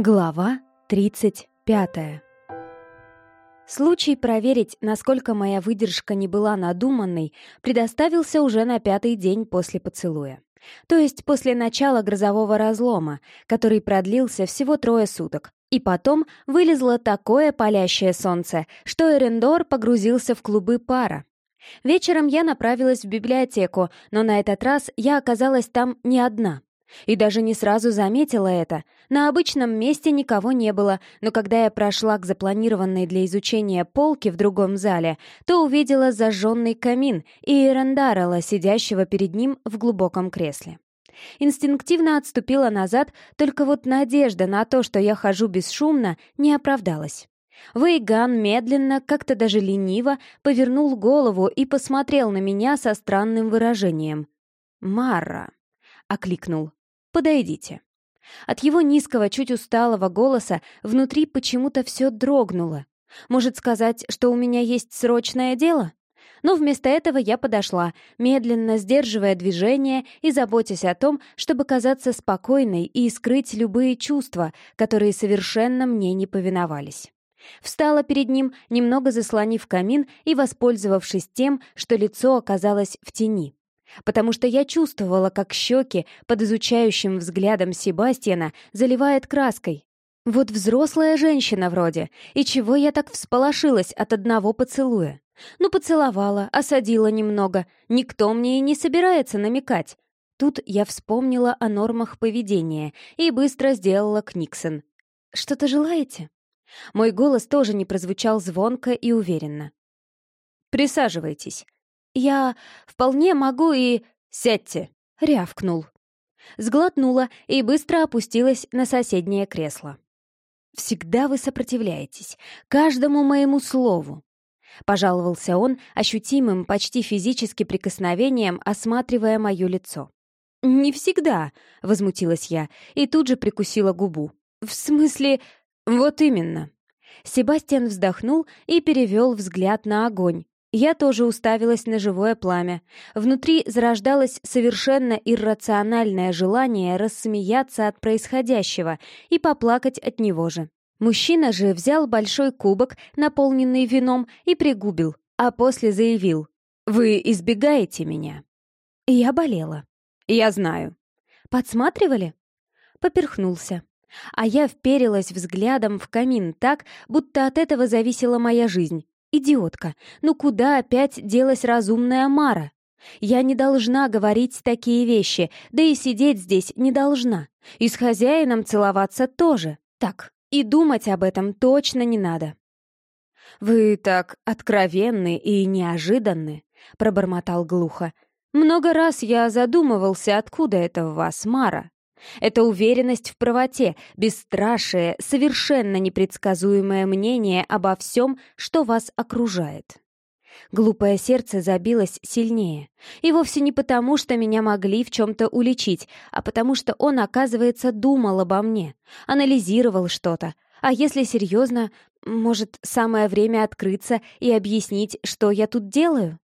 Глава 35 Случай проверить, насколько моя выдержка не была надуманной, предоставился уже на пятый день после поцелуя. То есть после начала грозового разлома, который продлился всего трое суток. И потом вылезло такое палящее солнце, что Эрендор погрузился в клубы пара. Вечером я направилась в библиотеку, но на этот раз я оказалась там не одна — и даже не сразу заметила это. На обычном месте никого не было, но когда я прошла к запланированной для изучения полке в другом зале, то увидела зажженный камин и Эрандарала, сидящего перед ним в глубоком кресле. Инстинктивно отступила назад, только вот надежда на то, что я хожу бесшумно, не оправдалась. Вейган медленно, как-то даже лениво, повернул голову и посмотрел на меня со странным выражением. «Марра», — окликнул. Подойдите». От его низкого, чуть усталого голоса внутри почему-то все дрогнуло. Может сказать, что у меня есть срочное дело? Но вместо этого я подошла, медленно сдерживая движение и заботясь о том, чтобы казаться спокойной и скрыть любые чувства, которые совершенно мне не повиновались. Встала перед ним, немного заслонив камин и воспользовавшись тем, что лицо оказалось в тени потому что я чувствовала, как щеки под изучающим взглядом Себастьяна заливает краской. Вот взрослая женщина вроде, и чего я так всполошилась от одного поцелуя? Ну, поцеловала, осадила немного, никто мне и не собирается намекать. Тут я вспомнила о нормах поведения и быстро сделала Книксон. «Что-то желаете?» Мой голос тоже не прозвучал звонко и уверенно. «Присаживайтесь», «Я вполне могу и...» «Сядьте!» — рявкнул. Сглотнула и быстро опустилась на соседнее кресло. «Всегда вы сопротивляетесь, каждому моему слову!» Пожаловался он ощутимым, почти физически прикосновением, осматривая мое лицо. «Не всегда», — возмутилась я, и тут же прикусила губу. «В смысле...» «Вот именно». Себастьян вздохнул и перевел взгляд на огонь, я тоже уставилась на живое пламя. Внутри зарождалось совершенно иррациональное желание рассмеяться от происходящего и поплакать от него же. Мужчина же взял большой кубок, наполненный вином, и пригубил, а после заявил «Вы избегаете меня». Я болела. «Я знаю». «Подсматривали?» Поперхнулся. А я вперилась взглядом в камин так, будто от этого зависела моя жизнь. Идиотка, ну куда опять делась разумная Мара? Я не должна говорить такие вещи, да и сидеть здесь не должна. И с хозяином целоваться тоже. Так, и думать об этом точно не надо. «Вы так откровенны и неожиданны», — пробормотал глухо. «Много раз я задумывался, откуда это в вас, Мара. Это уверенность в правоте, бесстрашие, совершенно непредсказуемое мнение обо всем, что вас окружает. Глупое сердце забилось сильнее. И вовсе не потому, что меня могли в чем-то уличить, а потому что он, оказывается, думал обо мне, анализировал что-то. А если серьезно, может, самое время открыться и объяснить, что я тут делаю?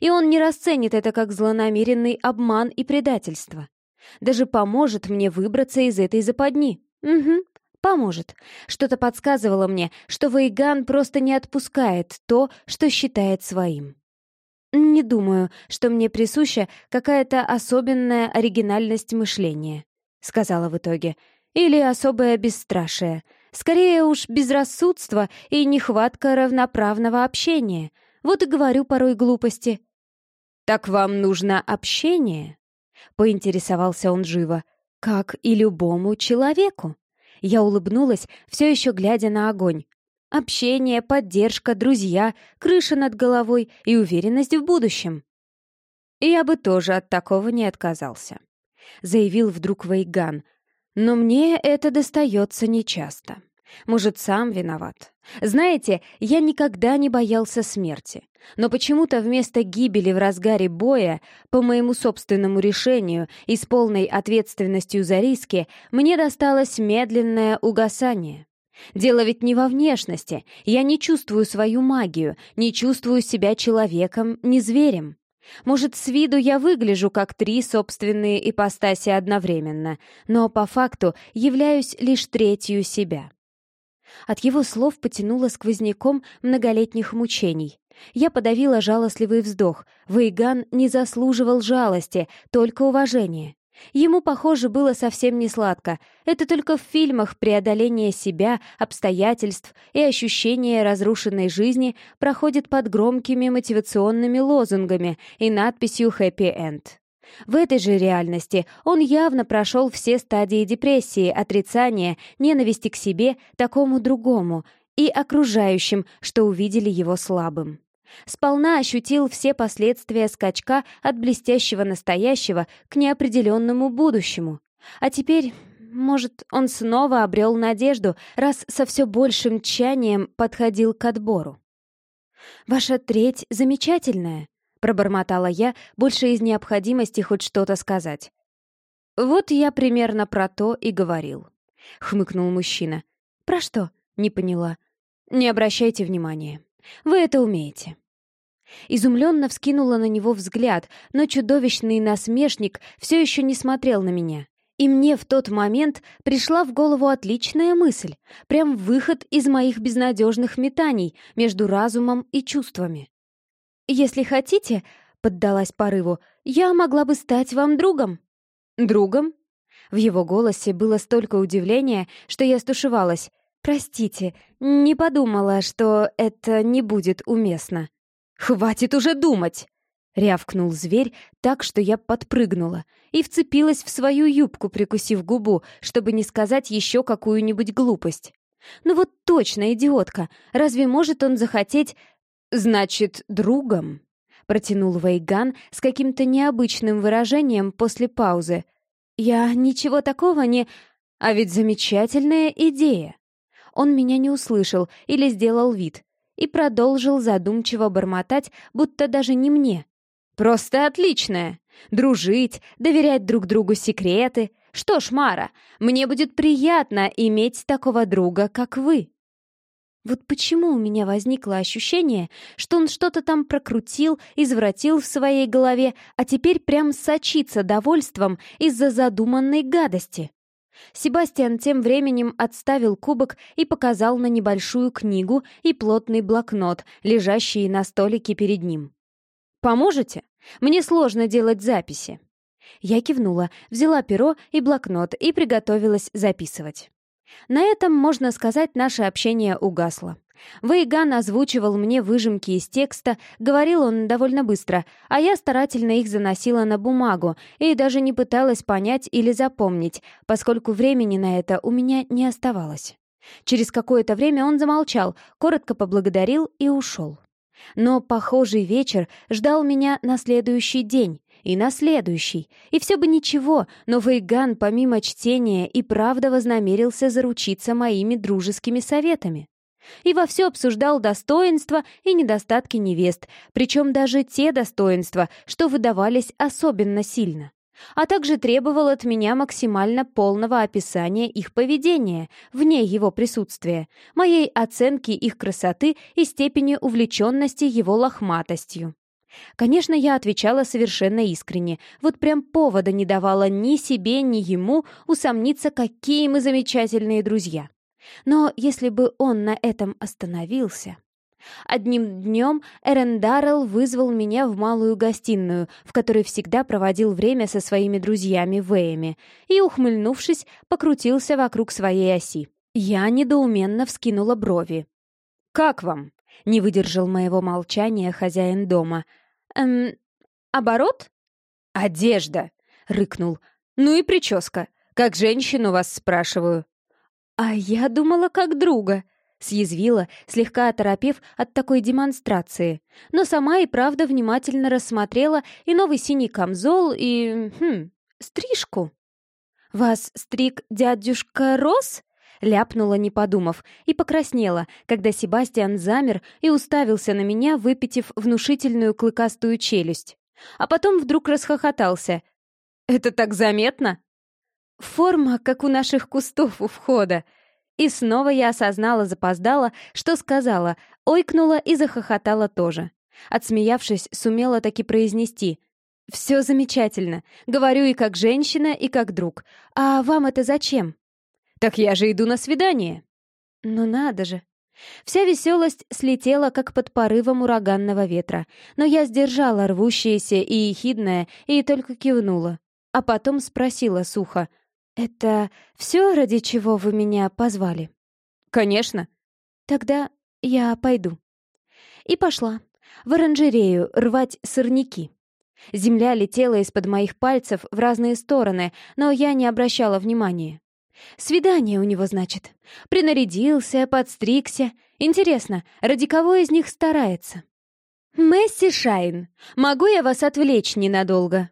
И он не расценит это как злонамеренный обман и предательство. Даже поможет мне выбраться из этой западни. Угу, поможет. Что-то подсказывало мне, что Вейган просто не отпускает то, что считает своим. Не думаю, что мне присуща какая-то особенная оригинальность мышления, сказала в итоге. Или особое бесстрашие. Скорее уж безрассудство и нехватка равноправного общения. Вот и говорю порой глупости. «Так вам нужно общение?» — поинтересовался он живо. «Как и любому человеку». Я улыбнулась, все еще глядя на огонь. Общение, поддержка, друзья, крыша над головой и уверенность в будущем. «Я бы тоже от такого не отказался», — заявил вдруг Вейган. «Но мне это достается нечасто. Может, сам виноват. Знаете, я никогда не боялся смерти. Но почему-то вместо гибели в разгаре боя, по моему собственному решению и с полной ответственностью за риски, мне досталось медленное угасание. Дело ведь не во внешности. Я не чувствую свою магию, не чувствую себя человеком, не зверем. Может, с виду я выгляжу как три собственные ипостаси одновременно, но по факту являюсь лишь третью себя. От его слов потянуло сквозняком многолетних мучений. Я подавила жалостливый вздох. Вейган не заслуживал жалости, только уважения. Ему, похоже, было совсем не сладко. Это только в фильмах преодоление себя, обстоятельств и ощущение разрушенной жизни проходит под громкими мотивационными лозунгами и надписью «Хэппи Энд». В этой же реальности он явно прошел все стадии депрессии, отрицания, ненависти к себе, такому другому, и окружающим, что увидели его слабым. Сполна ощутил все последствия скачка от блестящего настоящего к неопределенному будущему. А теперь, может, он снова обрел надежду, раз со все большим тчанием подходил к отбору. «Ваша треть замечательная», — пробормотала я, больше из необходимости хоть что-то сказать. «Вот я примерно про то и говорил», — хмыкнул мужчина. «Про что?» — не поняла. «Не обращайте внимания. Вы это умеете». Изумленно вскинула на него взгляд, но чудовищный насмешник все еще не смотрел на меня. И мне в тот момент пришла в голову отличная мысль, прям выход из моих безнадежных метаний между разумом и чувствами. «Если хотите», — поддалась порыву, — «я могла бы стать вам другом». «Другом?» В его голосе было столько удивления, что я стушевалась. «Простите, не подумала, что это не будет уместно». «Хватит уже думать!» — рявкнул зверь так, что я подпрыгнула и вцепилась в свою юбку, прикусив губу, чтобы не сказать еще какую-нибудь глупость. «Ну вот точно, идиотка! Разве может он захотеть...» «Значит, другом?» — протянул Вейган с каким-то необычным выражением после паузы. «Я ничего такого не... А ведь замечательная идея!» Он меня не услышал или сделал вид и продолжил задумчиво бормотать, будто даже не мне. «Просто отличное! Дружить, доверять друг другу секреты. Что ж, Мара, мне будет приятно иметь такого друга, как вы». Вот почему у меня возникло ощущение, что он что-то там прокрутил, извратил в своей голове, а теперь прям сочится довольством из-за задуманной гадости. Себастьян тем временем отставил кубок и показал на небольшую книгу и плотный блокнот, лежащие на столике перед ним. «Поможете? Мне сложно делать записи». Я кивнула, взяла перо и блокнот и приготовилась записывать. На этом, можно сказать, наше общение угасло. Вейган озвучивал мне выжимки из текста, говорил он довольно быстро, а я старательно их заносила на бумагу и даже не пыталась понять или запомнить, поскольку времени на это у меня не оставалось. Через какое-то время он замолчал, коротко поблагодарил и ушел. Но похожий вечер ждал меня на следующий день, и на следующий. И все бы ничего, но Вейган, помимо чтения, и правда вознамерился заручиться моими дружескими советами и вовсю обсуждал достоинства и недостатки невест, причем даже те достоинства, что выдавались особенно сильно. А также требовал от меня максимально полного описания их поведения, вне его присутствия, моей оценки их красоты и степени увлеченности его лохматостью. Конечно, я отвечала совершенно искренне, вот прям повода не давала ни себе, ни ему усомниться, какие мы замечательные друзья. Но если бы он на этом остановился... Одним днем Эрен Даррелл вызвал меня в малую гостиную, в которой всегда проводил время со своими друзьями Вэями, и, ухмыльнувшись, покрутился вокруг своей оси. Я недоуменно вскинула брови. «Как вам?» — не выдержал моего молчания хозяин дома. «Эм, оборот?» «Одежда!» — рыкнул. «Ну и прическа. Как женщину вас спрашиваю». «А я думала, как друга», — съязвила, слегка оторопев от такой демонстрации. Но сама и правда внимательно рассмотрела и новый синий камзол, и... хм... стрижку. «Вас стриг дядюшка Рос?» Ляпнула, не подумав, и покраснела, когда Себастьян замер и уставился на меня, выпитив внушительную клыкастую челюсть. А потом вдруг расхохотался. «Это так заметно?» Форма, как у наших кустов у входа. И снова я осознала запоздала, что сказала, ойкнула и захохотала тоже. Отсмеявшись, сумела таки произнести. «Все замечательно. Говорю и как женщина, и как друг. А вам это зачем?» «Так я же иду на свидание». «Ну надо же». Вся веселость слетела, как под порывом ураганного ветра, но я сдержала рвущееся и ехидное и только кивнула. А потом спросила сухо. «Это все, ради чего вы меня позвали?» «Конечно». «Тогда я пойду». И пошла в оранжерею рвать сорняки. Земля летела из-под моих пальцев в разные стороны, но я не обращала внимания. Свидание у него, значит. Принарядился, подстригся. Интересно, ради кого из них старается? «Месси Шайн, могу я вас отвлечь ненадолго?»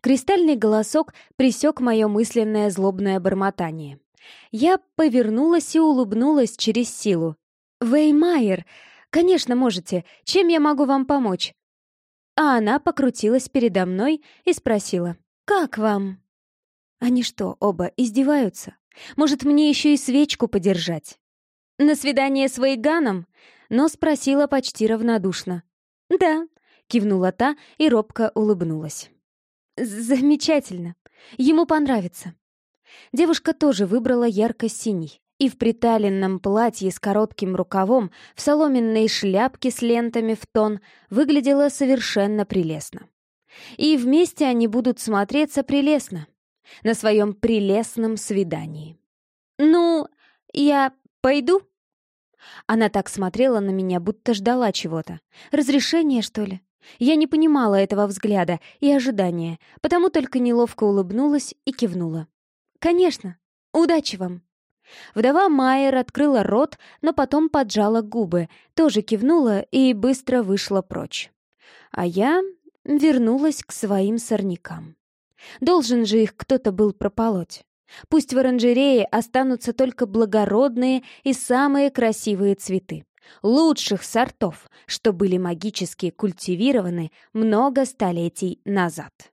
Кристальный голосок присек мое мысленное злобное бормотание. Я повернулась и улыбнулась через силу. «Веймайер, конечно, можете. Чем я могу вам помочь?» А она покрутилась передо мной и спросила. «Как вам?» Они что, оба издеваются? Может, мне еще и свечку подержать? На свидание с Вейганом? Но спросила почти равнодушно. «Да», — кивнула та и робко улыбнулась. «Замечательно. Ему понравится». Девушка тоже выбрала ярко-синий и в приталенном платье с коротким рукавом, в соломенной шляпке с лентами в тон, выглядела совершенно прелестно. И вместе они будут смотреться прелестно, на своем прелестном свидании. «Ну, я пойду?» Она так смотрела на меня, будто ждала чего-то. Разрешение, что ли? Я не понимала этого взгляда и ожидания, потому только неловко улыбнулась и кивнула. «Конечно! Удачи вам!» Вдова Майер открыла рот, но потом поджала губы, тоже кивнула и быстро вышла прочь. А я вернулась к своим сорнякам. Должен же их кто-то был прополоть. Пусть в оранжерее останутся только благородные и самые красивые цветы. Лучших сортов, что были магически культивированы много столетий назад.